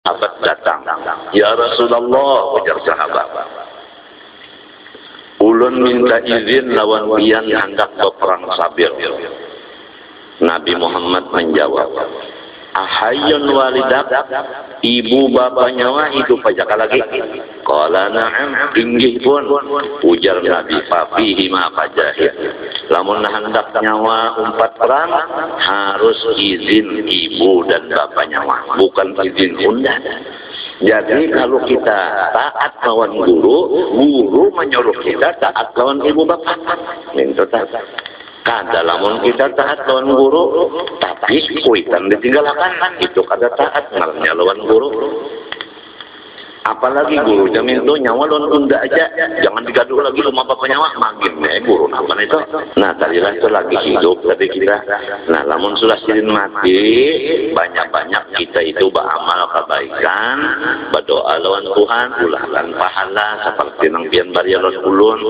sahabat datang. Ya Rasulullah, ujar sahabat. Ulun minta izin lawan pian hendak berperang sabir. Nabi Muhammad menjawab, Ahayun walidak, ibu bapa nyawa hidup aja lagi. Kala na'am, tinggi pun. Ujar Nabi, fafihi ma fajahid. Lamun hendak nyawa umpat perang, harus izin ibu dan bapak nyawa. Bukan izin unda. Jadi kalau kita taat lawan guru, guru menyuruh kita taat lawan ibu bapak. Itu tak. Kada lamun kita taat lawan guru, tapi kuitan ditinggalkan itu kada taat ngalnya lawan guru. Apalagi guru jamin itu nyawa lawan unda aja, jangan digaduh lagi rumah bapak nyawa magin nih guru apa itu. Nah tadilah itu lagi hidup tapi kita. Nah lamun sudah sirin mati, banyak-banyak kita itu beramal kebaikan, berdoa lawan Tuhan, ulahkan pahala seperti nang pian bari lawan ulun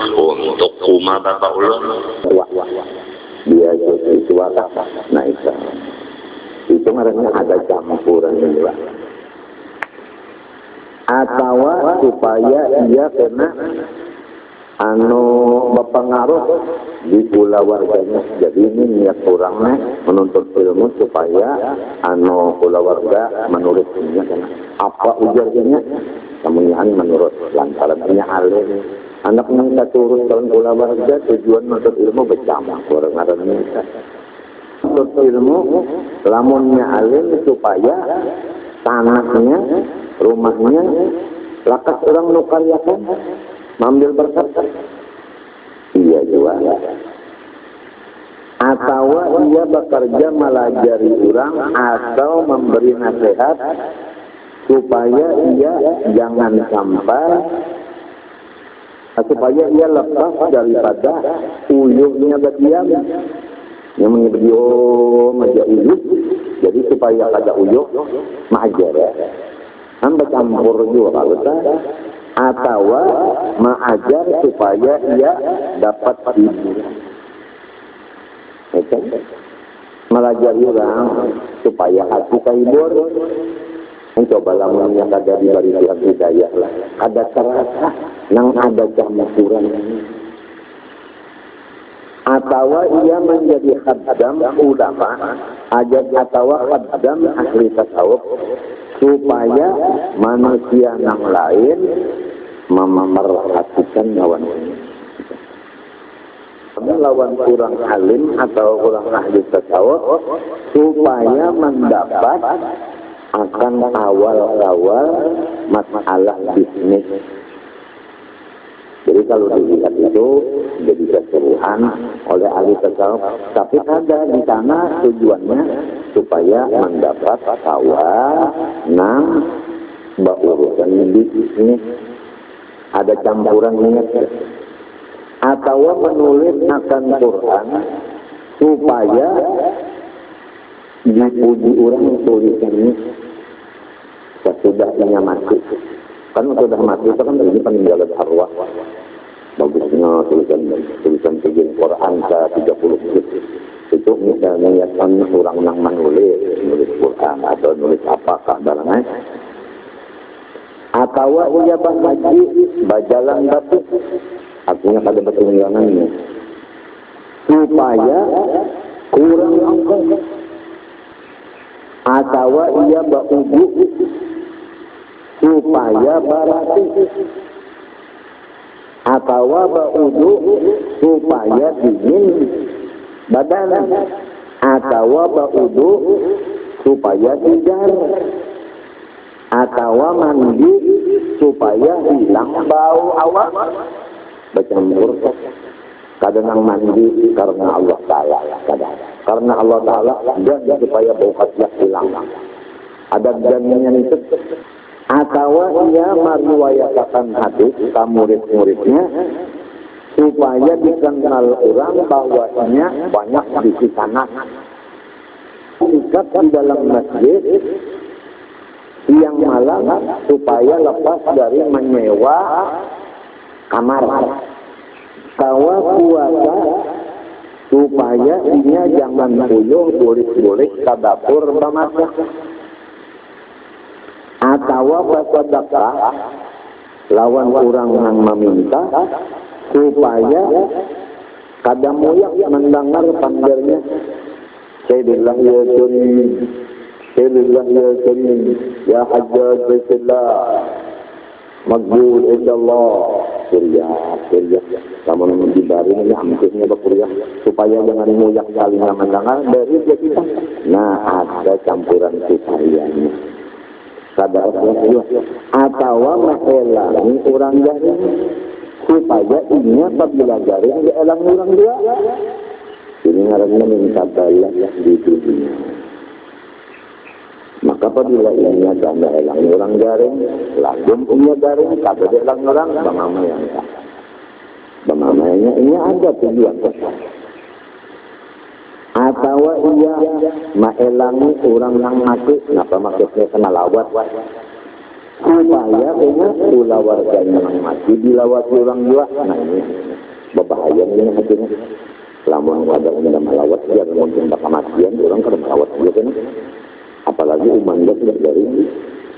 untuk rumah bapak ulun. Dia jadi suara. Nah itu. Itu namanya ada campuran juga. Atau supaya ia kena anu berpengaruh di pula warganya. Jadi ini niat orangnya menuntut ilmu supaya anu pula warga menurutnya apa ujarnya kemudian menurut lantaran punya alim anak minta turun tahun pula warga tujuan menuntut ilmu bersama orang ada minta. Menuntut ilmu lamunnya alim supaya tanahnya rumahnya lakas orang nukaryakan mengambil berkat. Iya juga. Atau ia bekerja melajari orang atau memberi nasihat supaya ia jangan sampai supaya ia lepas daripada uyuhnya berdiam yang menyebut maja uyuh jadi supaya ada uyuh ya hamba campur juga kalau atau mengajar supaya ia dapat hiburan. Okay? Melajari orang supaya hati kahibur. Mencoba lamun yang ada di bari Tuhan hidayah lah. Ada terasa nang ada campuran atau ia menjadi khaddam ulama ajak atau khaddam ahli tasawuf supaya manusia yang lain memerhatikan lawan lawan kurang alim atau kurang ahli tasawuf supaya mendapat akan awal-awal masalah bisnis jadi kalau dilihat itu jadi keseluruhan oleh ahli tasawuf, tapi ada di sana tujuannya supaya mendapat tawa enam urusan bisnis ada campuran niat atau menulis akan Quran supaya dipuji orang tulisannya sesudahnya mati kan sudah mati itu kan ini peninggalan arwah bagusnya tulisan tulisan tujuan Quran ke 30 juz itu misalnya ya kan orang yang menulis nulis Quran atau nulis apakah dalamnya. Atau ia haji bajalan batu. Artinya pada pertunggangannya supaya kurang ongkos atau ia baubu supaya berarti atau baudu supaya dingin badan. Atau baudu supaya tijar atau mandi supaya hilang bau awak. Bercampur kadang mandi karena Allah Ta'ala. Kadang. Karena Allah Ta'ala dan supaya bau khaslah hilang. Ada jaminan itu atau ia meriwayatkan hadis ke murid-muridnya supaya dikenal orang bahwasanya banyak di sana ikat di dalam masjid siang malam supaya lepas dari menyewa kamar. Kawa puasa supaya ia jangan puyuh boleh-boleh ke dapur bermasak bersedekah lawan orang yang meminta supaya kadang moyak mendengar panggilnya. Sayyidillah ya Karim Sayyidillah ya Karim Ya Hajjaj Baitullah Magbul Allah Surya Surya. Kamu di bari ini hampirnya berkuliah supaya jangan moyak kalinya mendengar dari kita. Nah ada campuran supayanya sadar atau mengelangi orang garing supaya ini apabila garing dielang orang dia ini ngarannya minta balas di dunia maka apabila ini ada elang orang garing langsung punya garing kada elang orang bagaimana yang ini ada tujuan besar atau ia maelangi orang yang mati. Kenapa maksudnya kena lawat? Supaya punya pula warganya yang mati dilawati orang juga nah ini berbahaya ini hatinya. Lamun ada yang melawat dia mungkin bakal matian orang kan melawat dia kan. Apalagi umanda sudah dari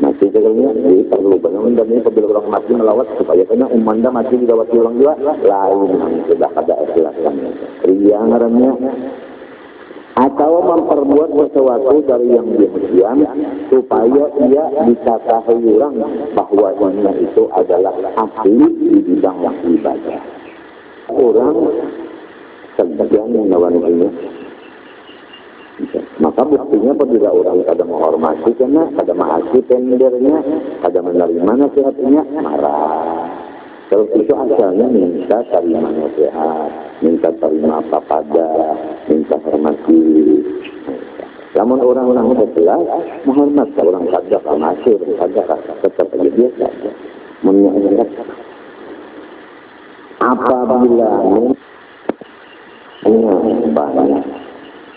mati jadinya jadi perlu banyak dan ini apabila orang mati melawat supaya kena umanda mati dilawati orang juga lain sudah ada ikhlasan ria ngarannya atau memperbuat sesuatu dari yang demikian supaya ia bisa tahu orang bahwa ini itu adalah ahli di bidang ibadah. Orang sebagian menawan ini. Maka buktinya apabila orang kada menghormati karena kada menghakimi tendernya kada menerima nasihatnya marah Kalau itu asalnya minta terima nasihat, minta terima apa pada, minta hormati. Namun orang-orang jelas menghormat orang saja masih saja tetap aja biasa. Mengingat apabila ini banyak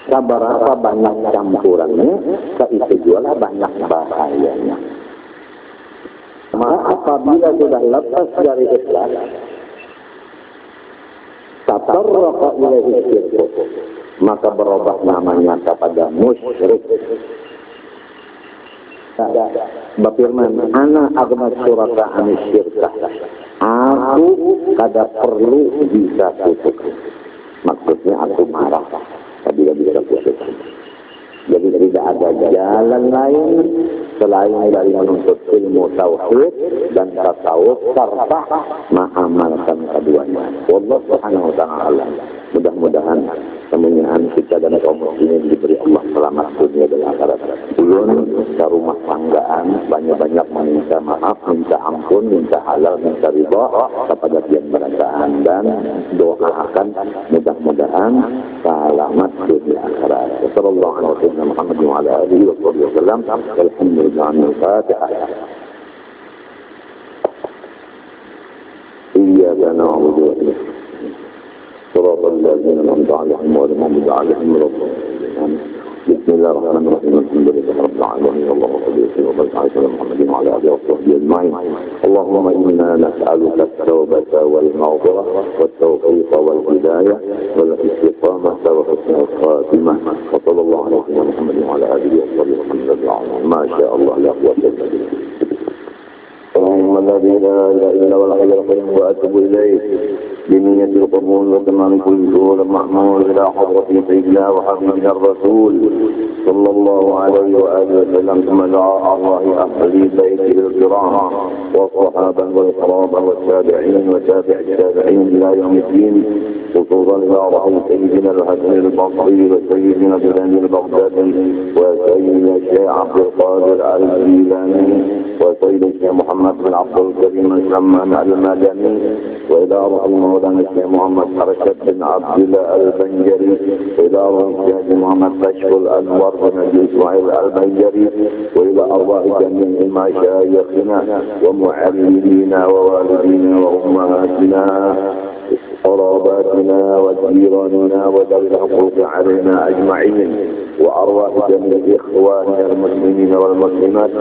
Seberapa banyak campurannya, itu jualah banyak bahayanya. Maka apabila sudah lepas dari ikhlas, tatarraqa ilaihi syirk, maka berubah namanya kepada musyrik. Bapirman, ana agna suraka anis syirkah. Aku kada perlu bisa tutup. Maksudnya aku marah. Tapi bisa tutup. Jadi tidak ada jalan lain selain dari menuntut ilmu tauhid dan tasawuf serta mengamalkan keduanya. Wallah subhanahu wa ta'ala. Mudah-mudahan kemuliaan kita dan kaum muslimin diberi Allah selamat dunia dan akhirat. Ulun ke rumah tanggaan banyak-banyak meminta maaf, minta ampun, minta halal, minta ridho kepada yang berasaan dan doakan mudah-mudahan wa sallam. Alhamdulillah. Al-Fatihah. إياك نعبد وإياك صراط الذين أنعمت عليهم غير المغضوب عليهم ولا الضالين بسم الله الرحمن الرحيم. الحمد لله رب العالمين. اللهم صل وسلم وبارك على محمد وعلى اله وصحبه أجمعين. اللهم إنا نسألك التوبة والمغفرة والتوفيق والهداية والاستقامة وحسن الخاتمة. وصلى الله على سيدنا محمد وعلى آله وصحبه وسلم. ما شاء الله لا قوة إلا بالله. اللهم الذي لا إله إلا هو الحي القيوم وأتوب اليه بنية القبول وتمام كل دور محمود إلى حضرة سيدنا وحبيبنا الرسول صلى الله عليه وآله وسلم ثم دعا الله أهل بيته الكرام والصحابة والقرابة والتابعين وتابع التابعين إلى يوم الدين خصوصا إلى روح سيدنا الحسن البصري وسيدنا بلال البغدادي وسيدنا الشيخ عبد القادر الجيلاني وسيد الشيخ محمد بن عبد الكريم السمان المدني وإلى روح مولانا الشيخ محمد حركة بن عبد الله البنجري روح الشيخ محمد كشف الأنور بن إسماعيل البنجري وإلى أرواح جميع مشايخنا ومعلمينا ووالدينا وأمهاتنا قراباتنا وجيراننا وذوي الحقوق علينا أجمعين وأرواح جميع إخواننا المسلمين والمسلمات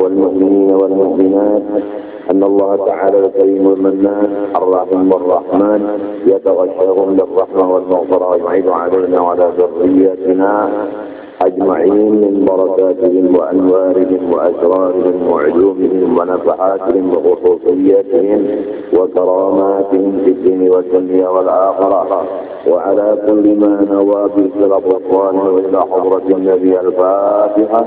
والمؤمنين والمؤمنات. أن الله تعالى الكريم المنان الرحيم والرحمن يتغشاهم بالرحمة والمغفرة ويعيد علينا وعلى ذريتنا أجمعين من بركاتهم وأنوارهم وأسرارهم وعلومهم ونفحاتهم وخصوصياتهم وكراماتهم في الدين والدنيا والآخرة. وعلى كل ما نوى بالسلف الصالح إلى حضرة النبي الفاتحة.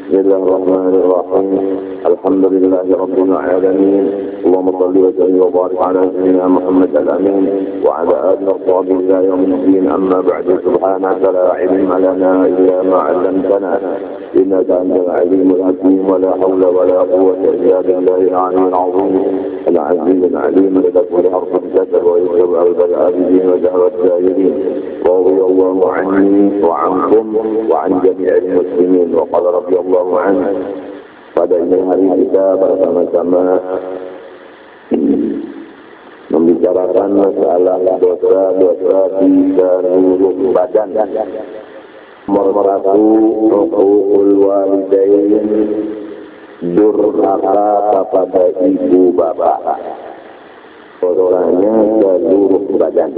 بسم الله الرحمن الرحيم. الحمد لله رب العالمين. اللهم صل وسلم وبارك على سيدنا محمد الأمين وعلى آله وصحبه إلى يوم الدين. أما بعد سبحانك لا علم لنا إلا ما علمتنا إنك أنت العليم الحكيم. ولا حول ولا قوة إلا بالله العلي العظيم. العزيز العليم لكل حرف كتب ويكتب على العابدين وجهر الجاهلين رضي الله عني وعنكم وعن جميع المسلمين. وقال رضي الله radhiyallahu anhu. Pada ini hari kita bersama-sama membicarakan masalah dosa-dosa di seluruh badan. Nomor satu, rukul walidain durhaka kepada ibu bapak. Dosanya seluruh badan.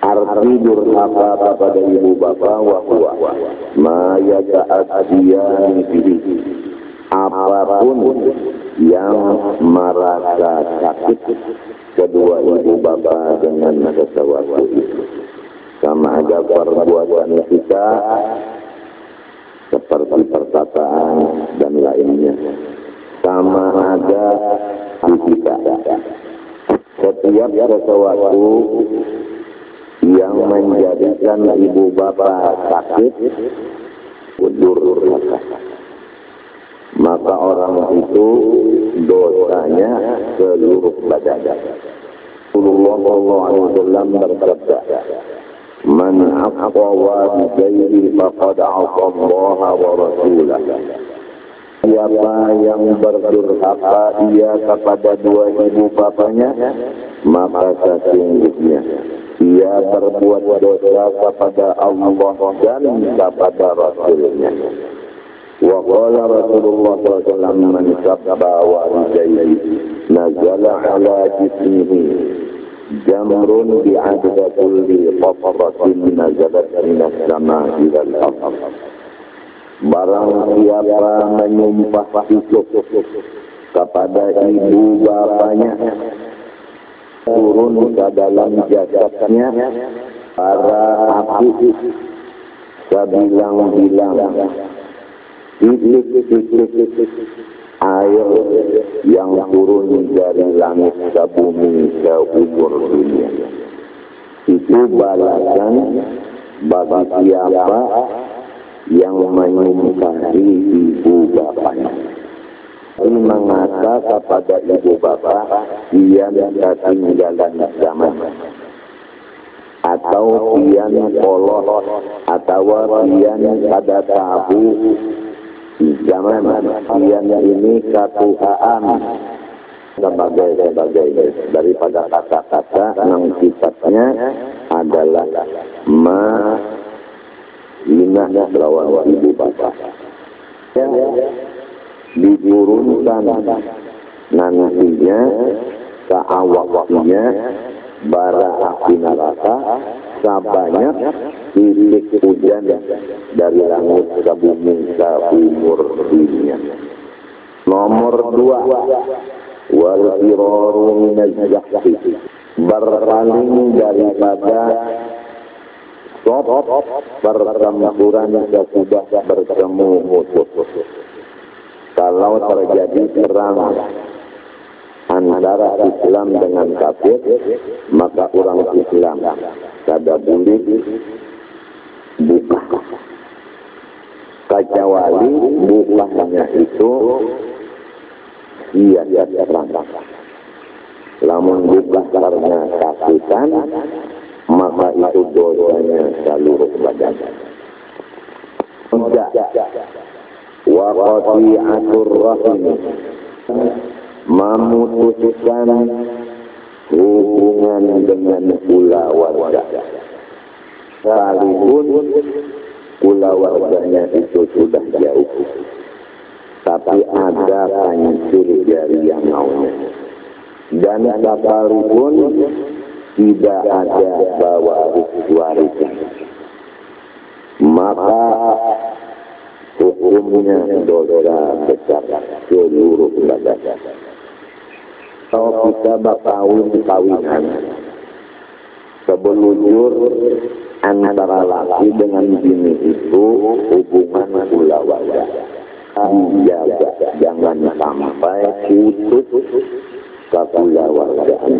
Arti durhaka kepada ibu bapak wahwa ma yata'adiyani bihi. Apa pun yang merasa sakit kedua ibu bapak dengan sesuatu itu. Sama ada perbuatan kita seperti perkataan dan lainnya. Sama ada kita. Setiap sesuatu yang menjadikan ibu bapak sakit durhaka maka orang itu dosanya seluruh badan. Rasulullah SAW berkata, Man aqwa walidayhi faqad aqwa Allah wa rasulah. Siapa yang berdurhaka ia kepada dua ibu bapanya, maka sesungguhnya ia berbuat dosa kepada Allah dan kepada Rasulnya. وقال رسول الله صلى الله عليه وسلم من سبى والديه نزل على جسمه جمر بعدد كل قطرة نزلت من السماء إلى الأرض Barang siapa menyumpah hidup kepada ibu bapaknya turun ke dalam jasadnya para api sebilang-bilang titik-titik air yang turun dari langit ke bumi ke umur dunia. Itu balasan bagi siapa yang menyumpahi ibu bapaknya. Mengata kepada ibu bapak, dia ketinggalan zaman. Atau pian polos atau pian pada tabu zaman. Pian ini katuhaan sebagai sebagai daripada kata-kata yang sifatnya adalah ma hina lawan ibu bapak diturunkan nantinya ke awaknya bara api neraka sebanyak titik hujan dari langit ke bumi ke umur dunia. Nomor dua, wal firaru minajahhi berpaling daripada stop pertempuran sesudah bertemu musuh. Kalau terjadi perang antara Islam dengan kafir, maka orang Islam kada boleh buka. Kecuali bukanya itu iya iya perang. Lamun buka karena kafiran, maka itu dosanya seluruh badan. Enggak. Wa qati'atur rahim memutuskan hubungan dengan pula warga. Sekalipun pula warganya itu sudah jauh. Tapi ada kancil dari yang maunya. Dan sekalipun tidak ada bawa warisan maka hukumnya dosa besar seluruh badan kalau kita bakawin kawinan sebelujur antara laki dengan bini itu hubungan pula wajah dijaga jangan sampai putus kapula wargaan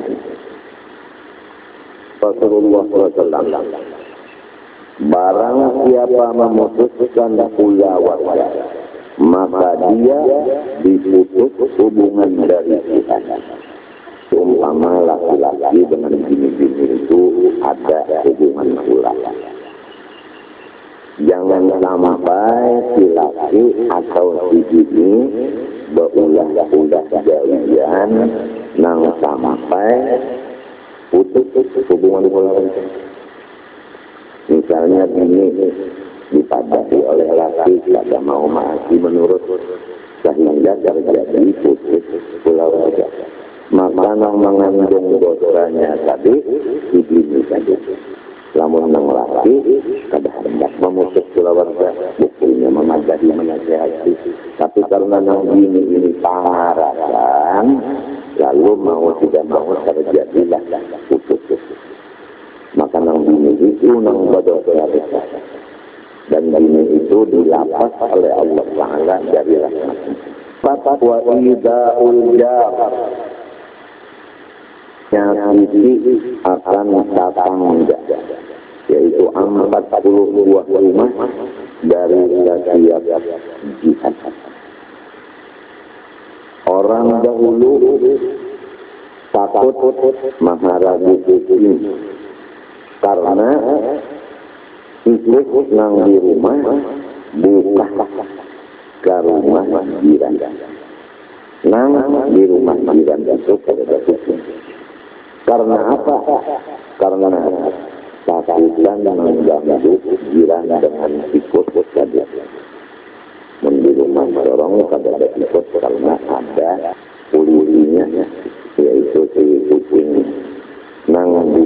Rasulullah SAW barang siapa memutuskan pula warga maka dia diputus hubungan dari Tuhan. Umpama laki-laki dengan bini-bini itu ada hubungan pula. Jangan sampai si laki atau si bini berulah-ulah jauhian nang sampai putus hubungan pula misalnya bini dipadai oleh laki tidak mau mati menurut sehingga terjadi putus pulau raja. Maka nang mengandung dosanya tadi si bini tadi. Lamun nang laki kada hendak memutus keluarga buktinya memadai menasehati. Tapi karena nang bini ini pangarasan lalu mau tidak mau terjadilah putus itu nang besar dan bini itu dilapas oleh Allah Taala dari rahmatnya. Fatat wa ida uljar nyakiti akan tetangga yaitu empat puluh buah rumah dari setiap jihad. Orang dahulu takut maharagu ini karena ikut nang di rumah buka ke rumah jiran. Nang di rumah jiran itu pada Karena apa? Karena takutan mengganggu jiran dengan ikut tadi. Di rumah orang kada ada ikut karena ada polisinya yaitu si kucing nang di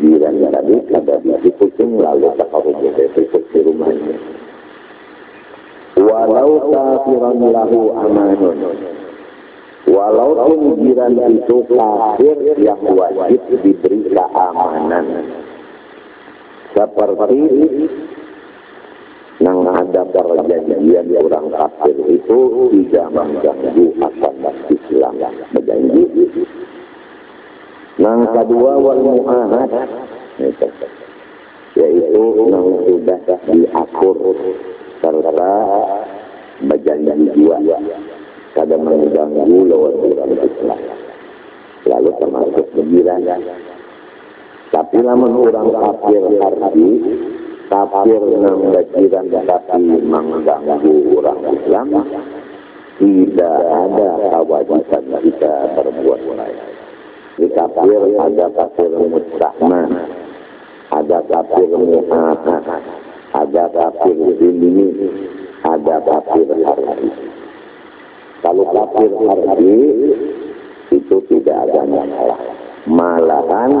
jiran tadi kada di kucing lalu tak hubung ikut di rumahnya. Walau kafiran lahu amanun Walaupun jiran itu kafir yang wajib diberi keamanan. Seperti yang ada perjanjian orang kafir itu tidak mengganggu akan Islam berjanji. Yang kedua wal mu'ahad yaitu yang sudah diatur serta berjanji jiwa kada mengganggu lawan orang Islam. Lalu termasuk kejiran. Tapi lamun orang kafir harbi, kafir nang kejiran tapi mengganggu orang Islam, tidak ada kewajiban kita berbuat baik. Di kafir ada kafir mustahman, ada kafir mu'ahad, ada kafir zilmi, ada kafir harbi. Kalau kafir harbi itu tidak ada masalah. Malahan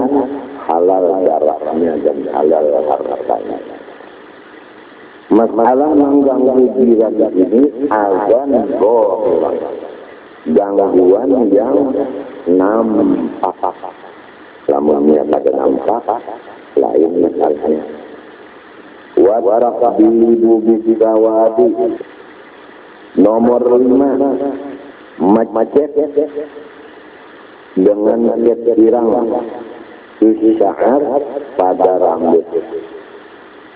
halal darahnya dan halal hartanya. Masalah mengganggu jiran ini azan. Gangguan yang nampak. Lamunnya pada nampak, lain masalahnya. Warak bibu bidawadi Nomor lima, macet dengan lihat pirang isyaar pada rambut.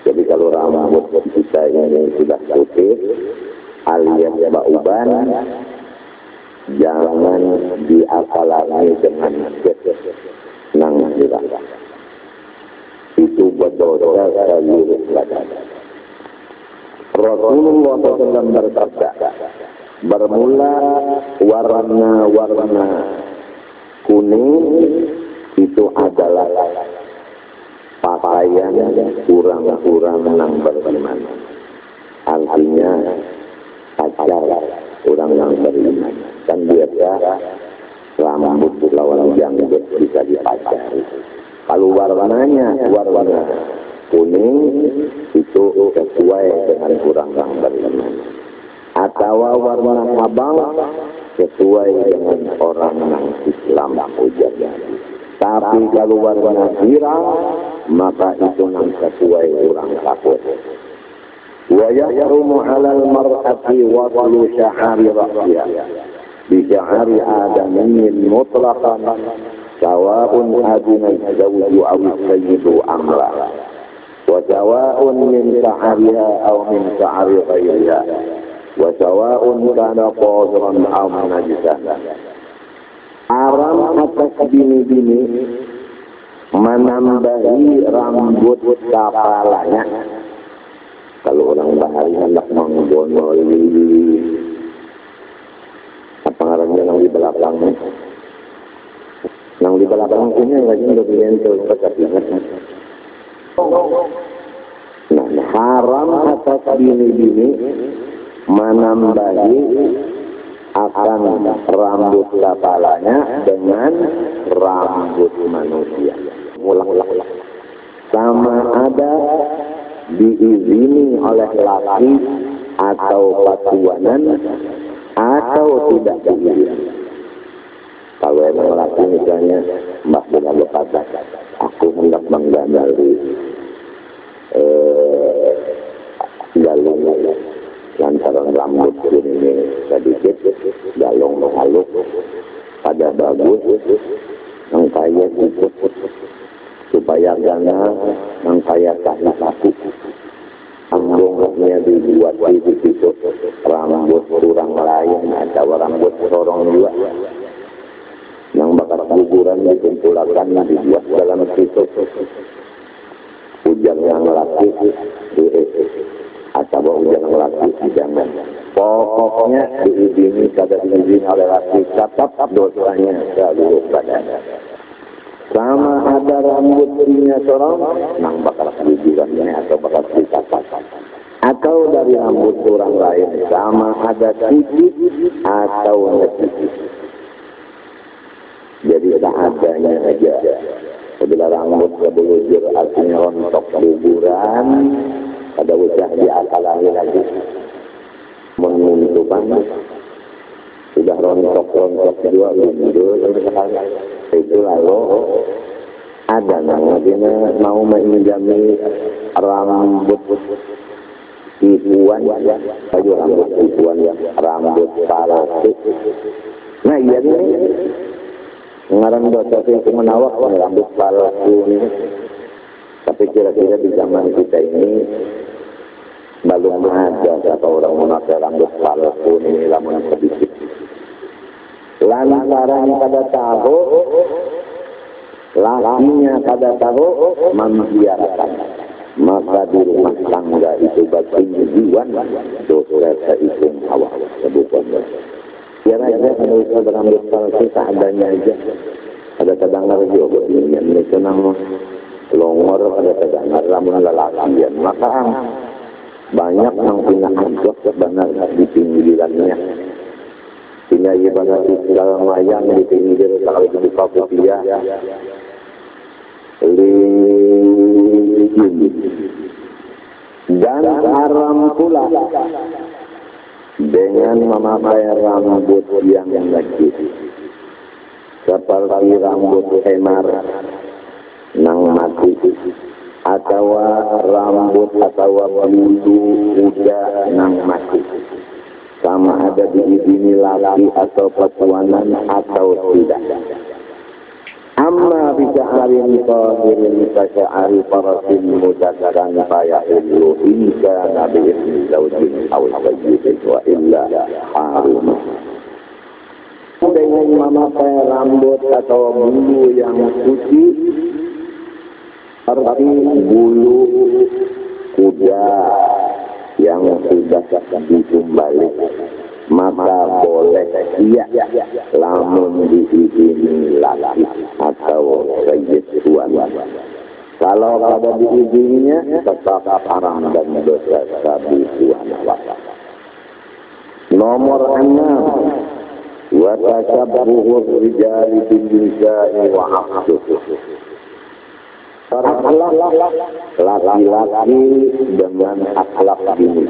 Jadi kalau rambut kita ini sudah putih, alias bauban, jangan diapalagi dengan macet nang pirang. Itu berdosa seluruh badan. Rasulullah SAW bersabda, bermula warna-warna kuning itu adalah pakaian kurang-kurang yang beriman. Artinya pacar orang yang beriman kan biasa ya. rambut lawan janggut bisa dipacari. Kalau warnanya, warna kuning itu sesuai dengan kurang berteman. Atau warna abang sesuai dengan orang yang Islam ujarnya. Tapi kalau warna biru maka itu yang sesuai orang takut. Wa yahrumu 'alal mar'ati wa syahari ra'ya mutlaqan. Sawa'un adina zawju aw sayyidu amra. Wa sawa'un min syahariha aw min syahari ghairiha. Wa sawa'un kana qadran aw najisan Haram atas bini-bini menambahi rambut kepalanya. Kalau orang bahari hendak menggondoli apa ngarannya yang di belakang yang sini lagi tapi ingat nah haram atas bini-bini menambahi akan rambut kepalanya dengan rambut manusia. Ulang-ulang. Sama ada diizini oleh laki atau patuanan atau tidak diizini. Kalau emang laki misalnya Mbak sudah berkata, aku hendak menggandali eh, galung lantaran rambut ini sedikit galong halus pada bagus yang kaya ikut supaya gana yang kaya aku ambungnya dibuat di situ rambut kurang lain atau rambut sorong juga bakal kuburan dikumpulkan dibuat dalam situ hujan yang di atau hujan laki jangan pokoknya diizini kada diizini oleh laki tetap dosanya seluruh badan sama ada rambut punya seorang nang bakal kuburannya atau bakal dikakat atau dari rambut orang lain sama ada titik atau titik jadi seadanya saja Bila rambut kebelujur artinya rontok kuburan pada ucap di akal lagi. Menentukan sudah rontok-rontok kedua mundur itu lalu ada namanya mau menjami rambut tipuan baju rambut tipuan ya rambut palsu. Nah iya ini ngarang dosa itu menawak rambut palsu ini tapi kira-kira di zaman kita ini belum ada satu orang memakai rambut palsu ini lamun sedikit. Lantaran pada tahu, lakinya pada tahu membiarkan. Maka di rumah tangga itu baginya jiwan, dosa itu awal sebutnya. Ya aja kalau kita berambut palsu seadanya aja. Ada kedengar juga ini senang longor ada kedengar lamun lelakian maka banyak yang punya anjok benar di pinggirannya. Sehingga ia banyak segala mayang di pinggir kalau itu buka putih dan haram pula dengan memakai rambut yang najis seperti rambut hemar nang mati. Atau rambut atau bulu kuda nang mati. Sama ada diizini laki atau petuanan atau tidak. Amma bisa hari tahirin kasya'ari farasin mudakaran fayahillu inka nabi ismi zawjin awal sayyidin wa illa harum dengan memakai rambut atau bulu yang suci? Seperti bulu kuda yang sudah ditumbalik maka boleh ia lamun diizini laki atau sayyid tuan. Kalau ada diizininya, tetap haram dan dosa sabi tuan Nomor enam, watasabbuhu rijali bin nisa'i wa. Akhlak laki-laki dengan akhlak ini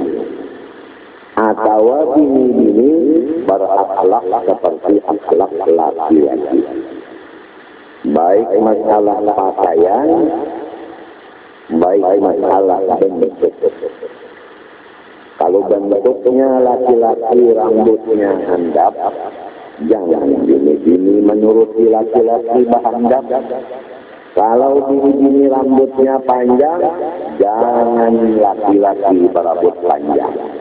Atau ini bini-bini berakhlak seperti akhlak laki-laki. Baik masalah pakaian, baik masalah bentuk. Kalau bentuknya laki-laki rambutnya handap, jangan bini-bini menuruti laki-laki handap. Kalau bini-bini rambutnya panjang, jangan laki-laki berambut panjang.